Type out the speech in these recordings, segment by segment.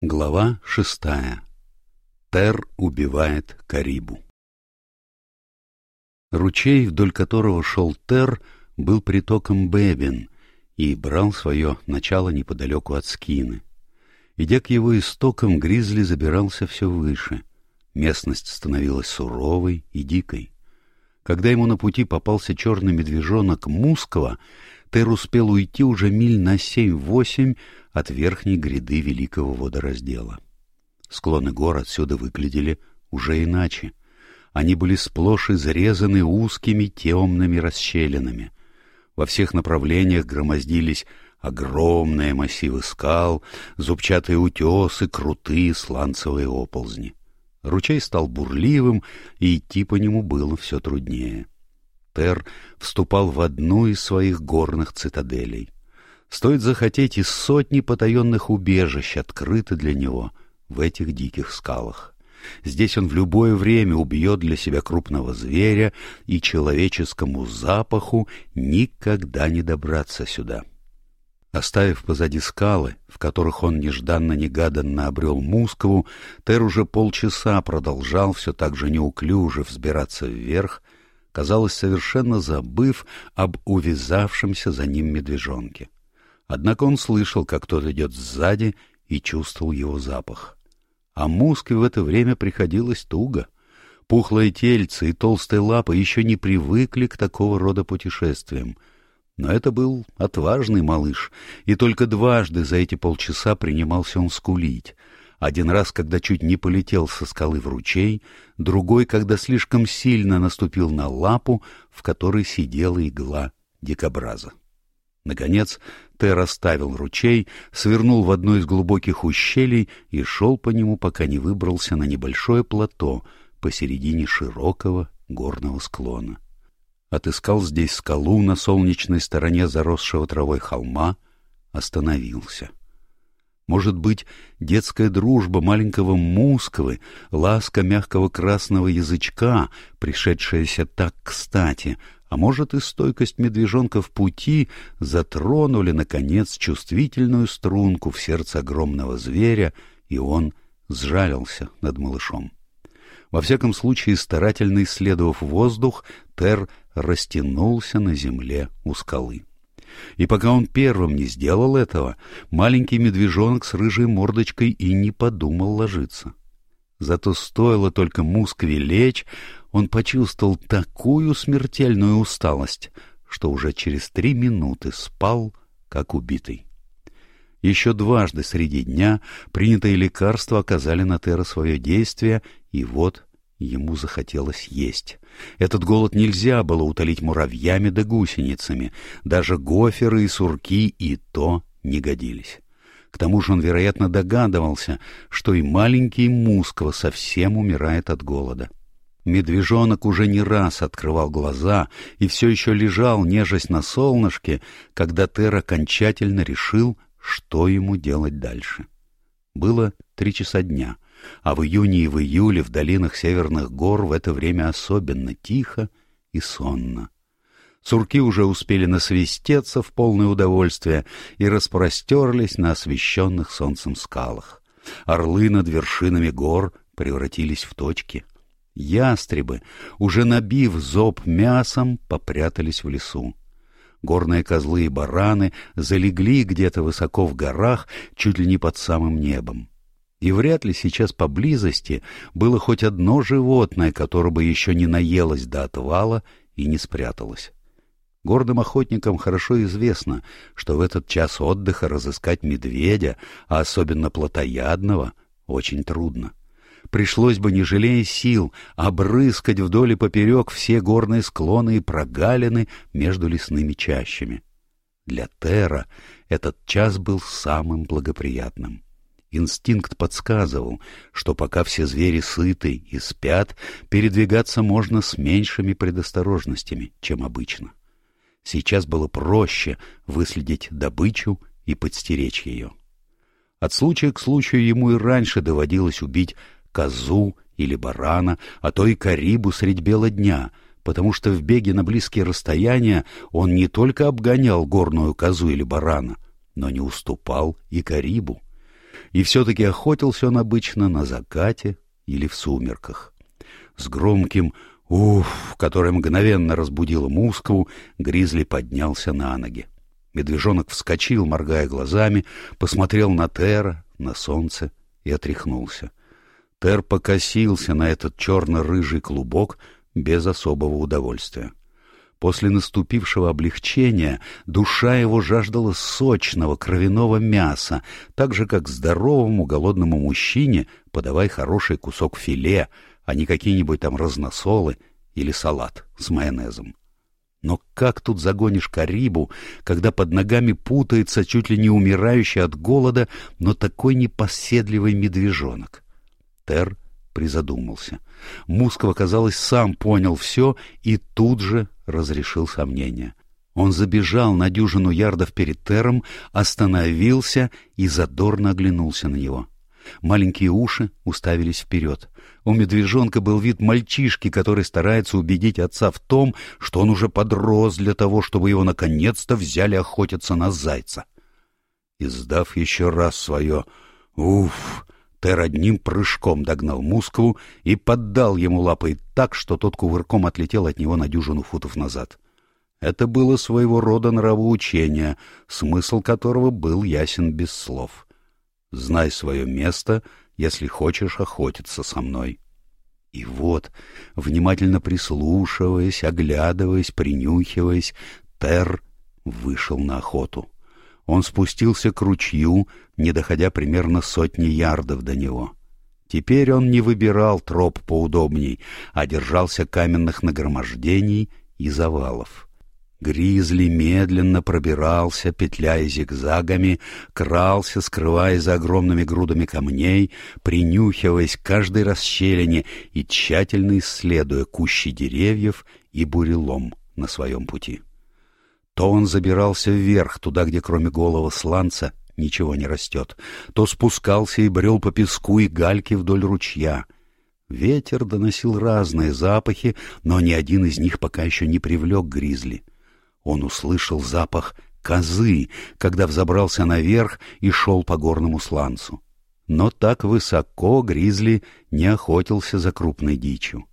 Глава шестая. Тер убивает Карибу. Ручей, вдоль которого шел Тер, был притоком Бебин и брал свое начало неподалеку от Скины. Идя к его истокам, Гризли забирался все выше. Местность становилась суровой и дикой. Когда ему на пути попался черный медвежонок Мускова, Тер успел уйти уже миль на семь-восемь, от верхней гряды великого водораздела. Склоны гор отсюда выглядели уже иначе. Они были сплошь изрезаны узкими темными расщелинами. Во всех направлениях громоздились огромные массивы скал, зубчатые утесы, крутые сланцевые оползни. Ручей стал бурливым, и идти по нему было все труднее. Тер вступал в одну из своих горных цитаделей — Стоит захотеть, и сотни потаенных убежищ открыты для него в этих диких скалах. Здесь он в любое время убьет для себя крупного зверя, и человеческому запаху никогда не добраться сюда. Оставив позади скалы, в которых он нежданно-негаданно обрел Мускову, Тер уже полчаса продолжал все так же неуклюже взбираться вверх, казалось, совершенно забыв об увязавшемся за ним медвежонке. — Однако он слышал, как кто-то идет сзади и чувствовал его запах. А муске в это время приходилось туго. Пухлое тельце и толстые лапы еще не привыкли к такого рода путешествиям. Но это был отважный малыш, и только дважды за эти полчаса принимался он скулить. Один раз, когда чуть не полетел со скалы в ручей, другой, когда слишком сильно наступил на лапу, в которой сидела игла дикобраза. Наконец, Терра ставил ручей, свернул в одну из глубоких ущелий и шел по нему, пока не выбрался на небольшое плато посередине широкого горного склона. Отыскал здесь скалу на солнечной стороне заросшего травой холма, остановился. Может быть, детская дружба маленького мусквы, ласка мягкого красного язычка, пришедшаяся так кстати — а может и стойкость медвежонка в пути затронули, наконец, чувствительную струнку в сердце огромного зверя, и он сжалился над малышом. Во всяком случае, старательно исследовав воздух, Тер растянулся на земле у скалы. И пока он первым не сделал этого, маленький медвежонок с рыжей мордочкой и не подумал ложиться. Зато стоило только Мускве лечь, он почувствовал такую смертельную усталость, что уже через три минуты спал, как убитый. Еще дважды среди дня принятые лекарства оказали на Тера свое действие, и вот ему захотелось есть. Этот голод нельзя было утолить муравьями да гусеницами, даже гоферы и сурки и то не годились. К тому же он, вероятно, догадывался, что и маленький мускво совсем умирает от голода. Медвежонок уже не раз открывал глаза и все еще лежал, нежесть на солнышке, когда Тер окончательно решил, что ему делать дальше. Было три часа дня, а в июне и в июле в долинах северных гор в это время особенно тихо и сонно. Сурки уже успели насвистеться в полное удовольствие и распростерлись на освещенных солнцем скалах. Орлы над вершинами гор превратились в точки. Ястребы, уже набив зоб мясом, попрятались в лесу. Горные козлы и бараны залегли где-то высоко в горах, чуть ли не под самым небом. И вряд ли сейчас поблизости было хоть одно животное, которое бы еще не наелось до отвала и не спряталось. Гордым охотникам хорошо известно, что в этот час отдыха разыскать медведя, а особенно плотоядного, очень трудно. Пришлось бы, не жалея сил, обрыскать вдоль и поперек все горные склоны и прогалины между лесными чащами. Для Тера этот час был самым благоприятным. Инстинкт подсказывал, что пока все звери сыты и спят, передвигаться можно с меньшими предосторожностями, чем обычно сейчас было проще выследить добычу и подстеречь ее. От случая к случаю ему и раньше доводилось убить козу или барана, а то и карибу средь бела дня, потому что в беге на близкие расстояния он не только обгонял горную козу или барана, но не уступал и карибу. И все-таки охотился он обычно на закате или в сумерках. С громким Уф, который мгновенно разбудил Мускву, Гризли поднялся на ноги. Медвежонок вскочил, моргая глазами, посмотрел на Тера, на солнце и отряхнулся. Тер покосился на этот черно-рыжий клубок без особого удовольствия. После наступившего облегчения душа его жаждала сочного кровяного мяса, так же, как здоровому голодному мужчине подавай хороший кусок филе — а не какие-нибудь там разносолы или салат с майонезом. Но как тут загонишь карибу, когда под ногами путается чуть ли не умирающий от голода, но такой непоседливый медвежонок? Тер призадумался. Мускова, казалось, сам понял все и тут же разрешил сомнения. Он забежал на дюжину ярдов перед Тером, остановился и задорно оглянулся на него. Маленькие уши уставились вперед. У медвежонка был вид мальчишки, который старается убедить отца в том, что он уже подрос для того, чтобы его наконец-то взяли охотиться на зайца. Издав еще раз свое «Уф!», Тер одним прыжком догнал мускулу и поддал ему лапой так, что тот кувырком отлетел от него на дюжину футов назад. Это было своего рода нравоучение, смысл которого был ясен без слов. «Знай свое место», если хочешь охотиться со мной. И вот, внимательно прислушиваясь, оглядываясь, принюхиваясь, Тер вышел на охоту. Он спустился к ручью, не доходя примерно сотни ярдов до него. Теперь он не выбирал троп поудобней, а держался каменных нагромождений и завалов. Гризли медленно пробирался, петляя зигзагами, крался, скрываясь за огромными грудами камней, принюхиваясь к каждой расщелине и тщательно исследуя кущи деревьев и бурелом на своем пути. То он забирался вверх, туда, где кроме голого сланца ничего не растет, то спускался и брел по песку и гальке вдоль ручья — Ветер доносил разные запахи, но ни один из них пока еще не привлек Гризли. Он услышал запах козы, когда взобрался наверх и шел по горному сланцу. Но так высоко Гризли не охотился за крупной дичью.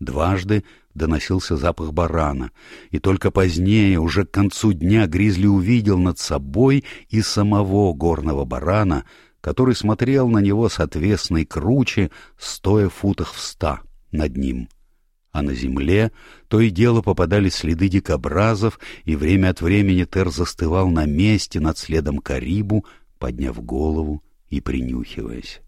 Дважды доносился запах барана, и только позднее, уже к концу дня, Гризли увидел над собой и самого горного барана, который смотрел на него с отвесной круче, стоя футах в ста над ним. — а на земле то и дело попадались следы дикобразов, и время от времени Тер застывал на месте над следом Карибу, подняв голову и принюхиваясь.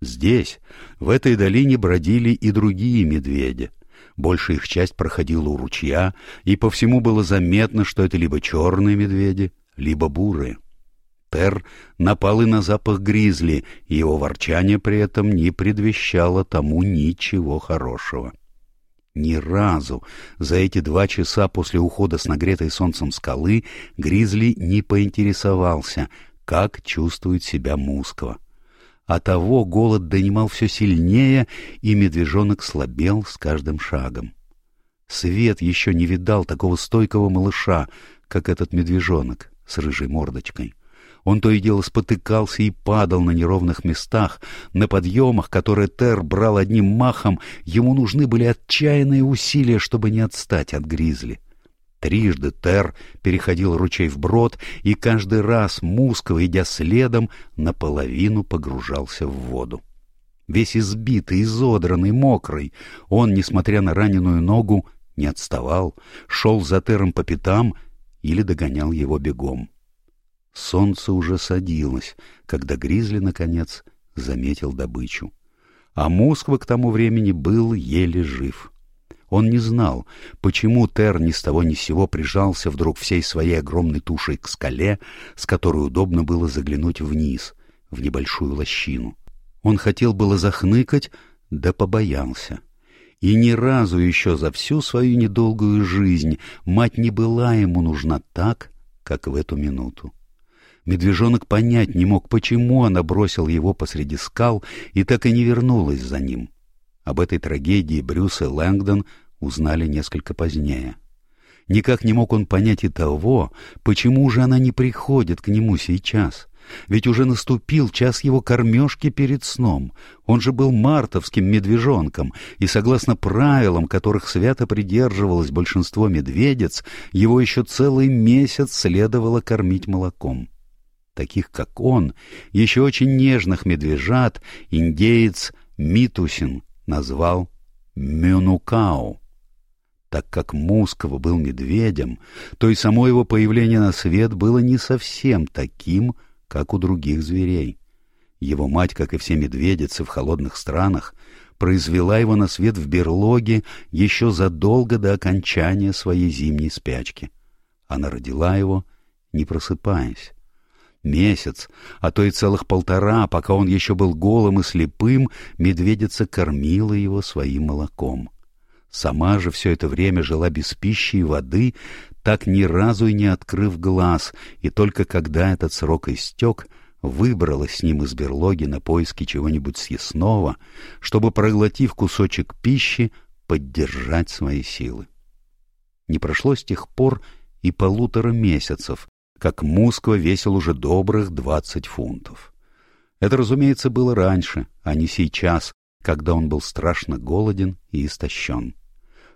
Здесь, в этой долине, бродили и другие медведи. Большая их часть проходила у ручья, и по всему было заметно, что это либо черные медведи, либо бурые. Тер напал и на запах гризли, и его ворчание при этом не предвещало тому ничего хорошего. — ни разу за эти два часа после ухода с нагретой солнцем скалы Гризли не поинтересовался, как чувствует себя Мусква. А того голод донимал все сильнее, и медвежонок слабел с каждым шагом. Свет еще не видал такого стойкого малыша, как этот медвежонок с рыжей мордочкой. Он то и дело спотыкался и падал на неровных местах, на подъемах, которые Тер брал одним махом, ему нужны были отчаянные усилия, чтобы не отстать от гризли. Трижды Тер переходил ручей вброд, и каждый раз Мускова, идя следом, наполовину погружался в воду. Весь избитый, изодранный, мокрый, он, несмотря на раненую ногу, не отставал, шел за Тером по пятам или догонял его бегом. Солнце уже садилось, когда Гризли, наконец, заметил добычу. А Москва к тому времени был еле жив. Он не знал, почему Тер ни с того ни с сего прижался вдруг всей своей огромной тушей к скале, с которой удобно было заглянуть вниз, в небольшую лощину. Он хотел было захныкать, да побоялся. И ни разу еще за всю свою недолгую жизнь мать не была ему нужна так, как в эту минуту. Медвежонок понять не мог, почему она бросила его посреди скал и так и не вернулась за ним. Об этой трагедии Брюс и Лэнгдон узнали несколько позднее. Никак не мог он понять и того, почему же она не приходит к нему сейчас. Ведь уже наступил час его кормежки перед сном. Он же был мартовским медвежонком, и согласно правилам, которых свято придерживалось большинство медведец, его еще целый месяц следовало кормить молоком таких как он, еще очень нежных медвежат индеец Митусин назвал Мюнукау. Так как Мускова был медведем, то и само его появление на свет было не совсем таким, как у других зверей. Его мать, как и все медведицы в холодных странах, произвела его на свет в берлоге еще задолго до окончания своей зимней спячки. Она родила его, не просыпаясь месяц, а то и целых полтора, пока он еще был голым и слепым, медведица кормила его своим молоком. Сама же все это время жила без пищи и воды, так ни разу и не открыв глаз, и только когда этот срок истек, выбралась с ним из берлоги на поиски чего-нибудь съестного, чтобы, проглотив кусочек пищи, поддержать свои силы. Не прошло с тех пор и полутора месяцев, как Муско весил уже добрых двадцать фунтов. Это, разумеется, было раньше, а не сейчас, когда он был страшно голоден и истощен.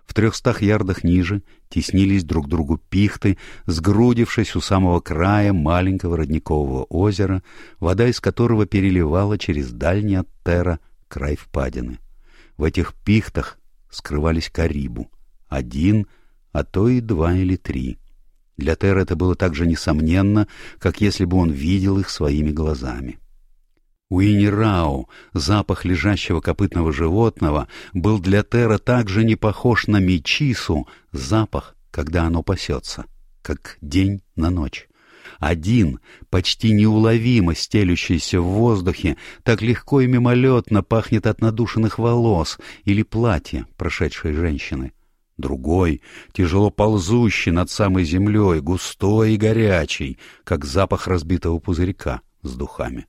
В трехстах ярдах ниже теснились друг другу пихты, сгрудившись у самого края маленького родникового озера, вода из которого переливала через дальний от Тера край впадины. В этих пихтах скрывались карибу. Один, а то и два или три. Для Терра это было так же несомненно, как если бы он видел их своими глазами. У Инирау запах лежащего копытного животного, был для Тера так же не похож на мечису, запах, когда оно пасется, как день на ночь. Один, почти неуловимо стелющийся в воздухе, так легко и мимолетно пахнет от надушенных волос или платья прошедшей женщины. Другой, тяжело ползущий над самой землей, густой и горячий, как запах разбитого пузырька с духами.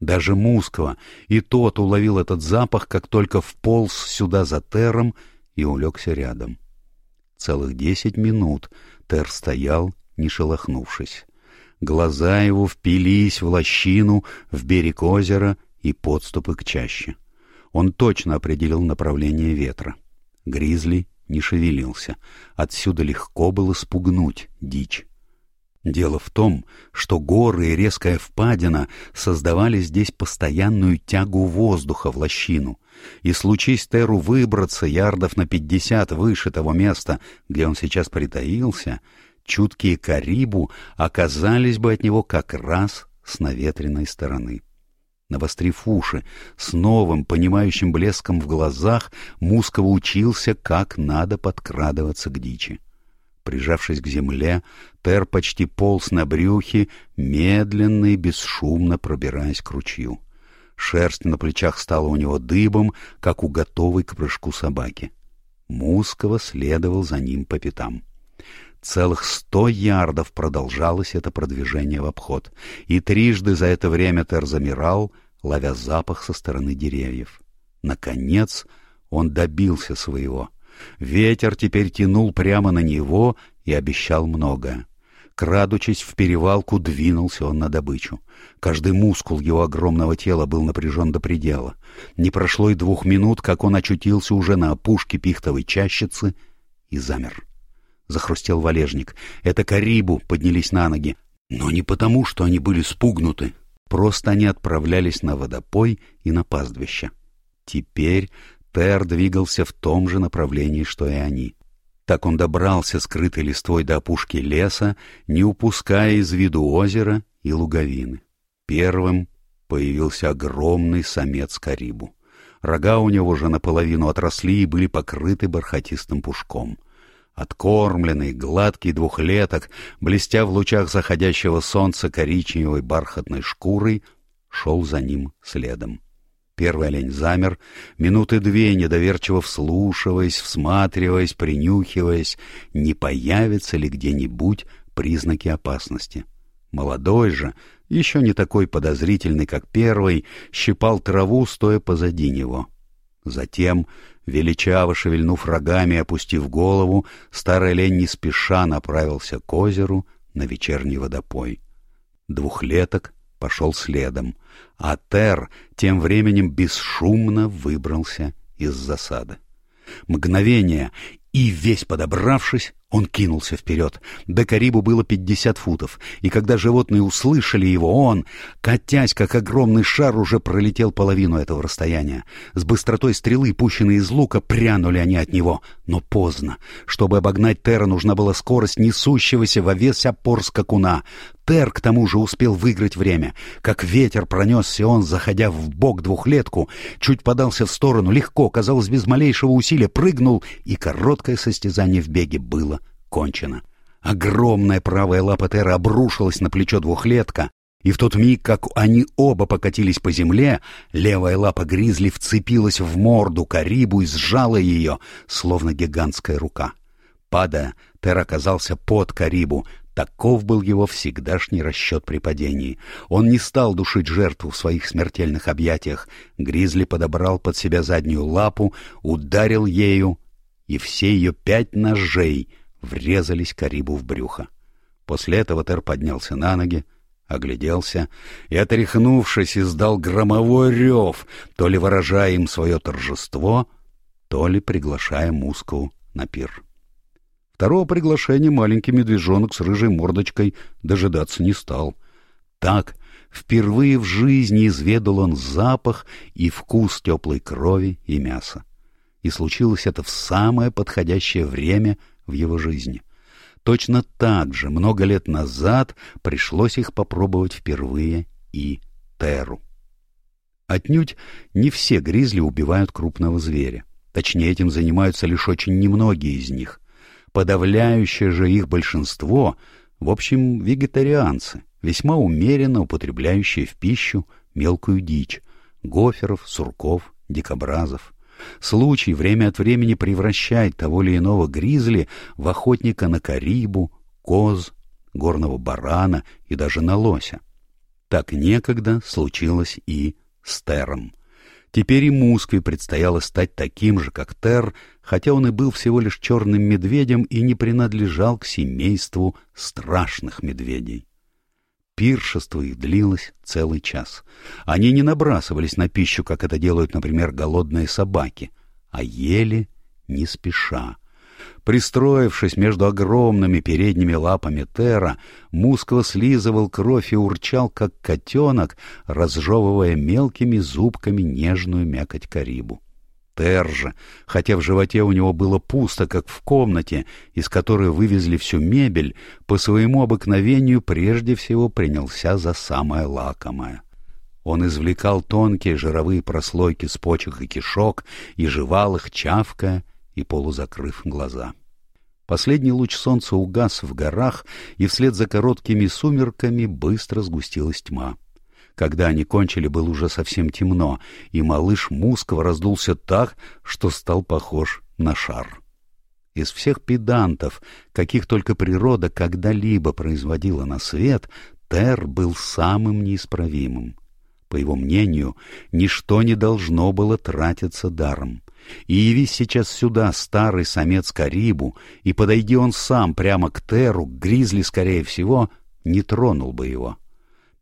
Даже Мускова и тот уловил этот запах, как только вполз сюда за Тером и улегся рядом. Целых десять минут Тер стоял, не шелохнувшись. Глаза его впились в лощину, в берег озера и подступы к чаще. Он точно определил направление ветра. Гризли не шевелился. Отсюда легко было спугнуть дичь. Дело в том, что горы и резкая впадина создавали здесь постоянную тягу воздуха в лощину, и случись Теру выбраться ярдов на пятьдесят выше того места, где он сейчас притаился, чуткие Карибу оказались бы от него как раз с наветренной стороны. Навострив уши, с новым, понимающим блеском в глазах, Мускова учился, как надо подкрадываться к дичи. Прижавшись к земле, Тер почти полз на брюхе, медленно и бесшумно пробираясь к ручью. Шерсть на плечах стала у него дыбом, как у готовой к прыжку собаки. Мускова следовал за ним по пятам. — Целых сто ярдов продолжалось это продвижение в обход, и трижды за это время Тер замирал, ловя запах со стороны деревьев. Наконец он добился своего. Ветер теперь тянул прямо на него и обещал многое. Крадучись в перевалку, двинулся он на добычу. Каждый мускул его огромного тела был напряжен до предела. Не прошло и двух минут, как он очутился уже на опушке пихтовой чащицы и замер захрустел валежник. Это Карибу поднялись на ноги. Но не потому, что они были спугнуты. Просто они отправлялись на водопой и на пастбище. Теперь Тер двигался в том же направлении, что и они. Так он добрался скрытой листвой до опушки леса, не упуская из виду озера и луговины. Первым появился огромный самец Карибу. Рога у него же наполовину отросли и были покрыты бархатистым пушком — Откормленный, гладкий двухлеток, блестя в лучах заходящего солнца коричневой бархатной шкурой, шел за ним следом. Первый олень замер, минуты две недоверчиво вслушиваясь, всматриваясь, принюхиваясь, не появятся ли где-нибудь признаки опасности. Молодой же, еще не такой подозрительный, как первый, щипал траву, стоя позади него — Затем, величаво шевельнув рогами и опустив голову, старый олень не спеша направился к озеру на вечерний водопой. Двухлеток пошел следом, а Тер тем временем бесшумно выбрался из засады. Мгновение, и весь подобравшись, он кинулся вперед. До Карибу было пятьдесят футов, и когда животные услышали его, он, катясь, как огромный шар, уже пролетел половину этого расстояния. С быстротой стрелы, пущенной из лука, прянули они от него. Но поздно. Чтобы обогнать Терра, нужна была скорость несущегося во весь опор скакуна. Тер, к тому же, успел выиграть время. Как ветер пронесся он, заходя в бок двухлетку, чуть подался в сторону, легко, казалось, без малейшего усилия, прыгнул, и короткое состязание в беге было кончено. Огромная правая лапа Тера обрушилась на плечо двухлетка, и в тот миг, как они оба покатились по земле, левая лапа Гризли вцепилась в морду Карибу и сжала ее, словно гигантская рука. Падая, Тер оказался под Карибу, Таков был его всегдашний расчет при падении. Он не стал душить жертву в своих смертельных объятиях. Гризли подобрал под себя заднюю лапу, ударил ею, и все ее пять ножей врезались Карибу в брюхо. После этого Тер поднялся на ноги, огляделся и, отряхнувшись, издал громовой рев, то ли выражая им свое торжество, то ли приглашая Муску на пир. Второго приглашения маленький медвежонок с рыжей мордочкой дожидаться не стал. Так впервые в жизни изведал он запах и вкус теплой крови и мяса. И случилось это в самое подходящее время в его жизни. Точно так же много лет назад пришлось их попробовать впервые и Теру. Отнюдь не все гризли убивают крупного зверя. Точнее, этим занимаются лишь очень немногие из них. Подавляющее же их большинство, в общем, вегетарианцы, весьма умеренно употребляющие в пищу мелкую дичь — гоферов, сурков, дикобразов — Случай время от времени превращает того или иного гризли в охотника на карибу, коз, горного барана и даже на лося. Так некогда случилось и с Тером. Теперь и Мускве предстояло стать таким же, как Тер, хотя он и был всего лишь черным медведем и не принадлежал к семейству страшных медведей. Пиршество их длилось целый час. Они не набрасывались на пищу, как это делают, например, голодные собаки, а ели не спеша. Пристроившись между огромными передними лапами Тера, мускул слизывал кровь и урчал, как котенок, разжевывая мелкими зубками нежную мякоть карибу. Терже, хотя в животе у него было пусто, как в комнате, из которой вывезли всю мебель, по своему обыкновению прежде всего принялся за самое лакомое. Он извлекал тонкие жировые прослойки с почек и кишок и жевал их, чавкая и полузакрыв глаза. Последний луч солнца угас в горах, и вслед за короткими сумерками быстро сгустилась тьма. Когда они кончили, было уже совсем темно, и малыш Мусков раздулся так, что стал похож на шар. Из всех педантов, каких только природа когда-либо производила на свет, Тер был самым неисправимым. По его мнению, ничто не должно было тратиться даром. И явись сейчас сюда старый самец Карибу, и подойди он сам прямо к Теру, Гризли, скорее всего, не тронул бы его.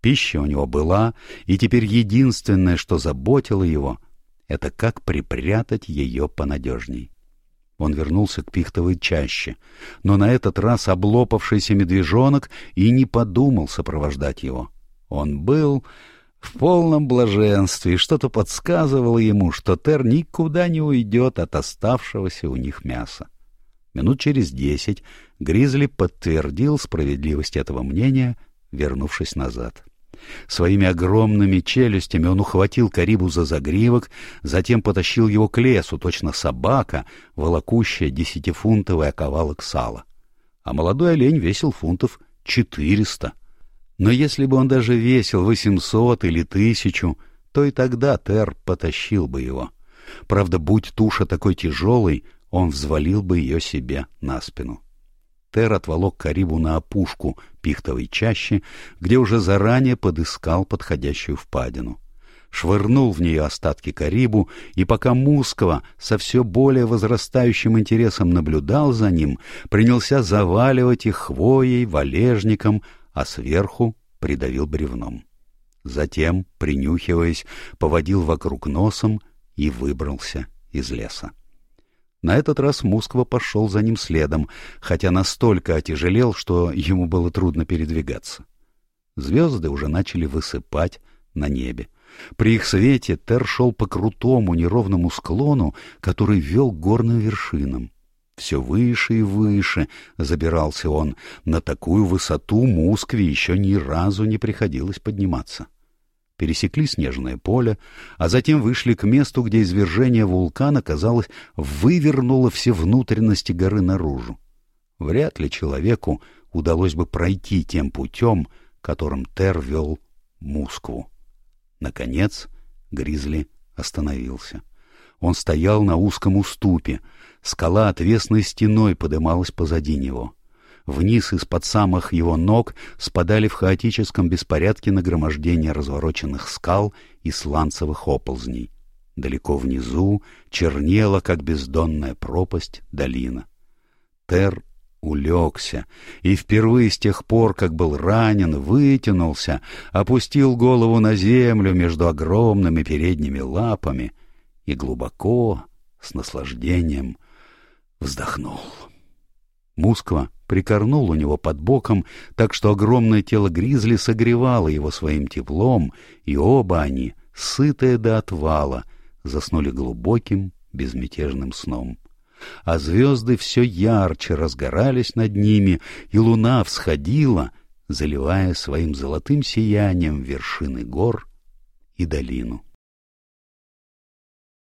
Пища у него была, и теперь единственное, что заботило его, это как припрятать ее понадежней. Он вернулся к пихтовой чаще, но на этот раз облопавшийся медвежонок и не подумал сопровождать его. Он был в полном блаженстве, и что-то подсказывало ему, что Тер никуда не уйдет от оставшегося у них мяса. Минут через десять Гризли подтвердил справедливость этого мнения, вернувшись назад. — Своими огромными челюстями он ухватил Карибу за загривок, затем потащил его к лесу, точно собака, волокущая десятифунтовый оковалок сала. А молодой олень весил фунтов четыреста. Но если бы он даже весил восемьсот или тысячу, то и тогда Тер потащил бы его. Правда, будь туша такой тяжелой, он взвалил бы ее себе на спину. Тер отволок Карибу на опушку пихтовой чащи, где уже заранее подыскал подходящую впадину. Швырнул в нее остатки Карибу, и пока Мускова со все более возрастающим интересом наблюдал за ним, принялся заваливать их хвоей, валежником, а сверху придавил бревном. Затем, принюхиваясь, поводил вокруг носом и выбрался из леса. На этот раз Мусква пошел за ним следом, хотя настолько отяжелел, что ему было трудно передвигаться. Звезды уже начали высыпать на небе. При их свете Тер шел по крутому неровному склону, который вел к горным вершинам. Все выше и выше забирался он. На такую высоту Мускве еще ни разу не приходилось подниматься пересекли снежное поле, а затем вышли к месту, где извержение вулкана, казалось, вывернуло все внутренности горы наружу. Вряд ли человеку удалось бы пройти тем путем, которым Тер вел Мускву. Наконец Гризли остановился. Он стоял на узком уступе. Скала отвесной стеной подымалась позади него. Вниз из-под самых его ног спадали в хаотическом беспорядке нагромождение развороченных скал и сланцевых оползней. Далеко внизу чернела, как бездонная пропасть, долина. Тер улегся, и впервые с тех пор, как был ранен, вытянулся, опустил голову на землю между огромными передними лапами и глубоко, с наслаждением, вздохнул. Москва прикорнул у него под боком, так что огромное тело гризли согревало его своим теплом, и оба они, сытые до отвала, заснули глубоким, безмятежным сном. А звезды все ярче разгорались над ними, и луна всходила, заливая своим золотым сиянием вершины гор и долину.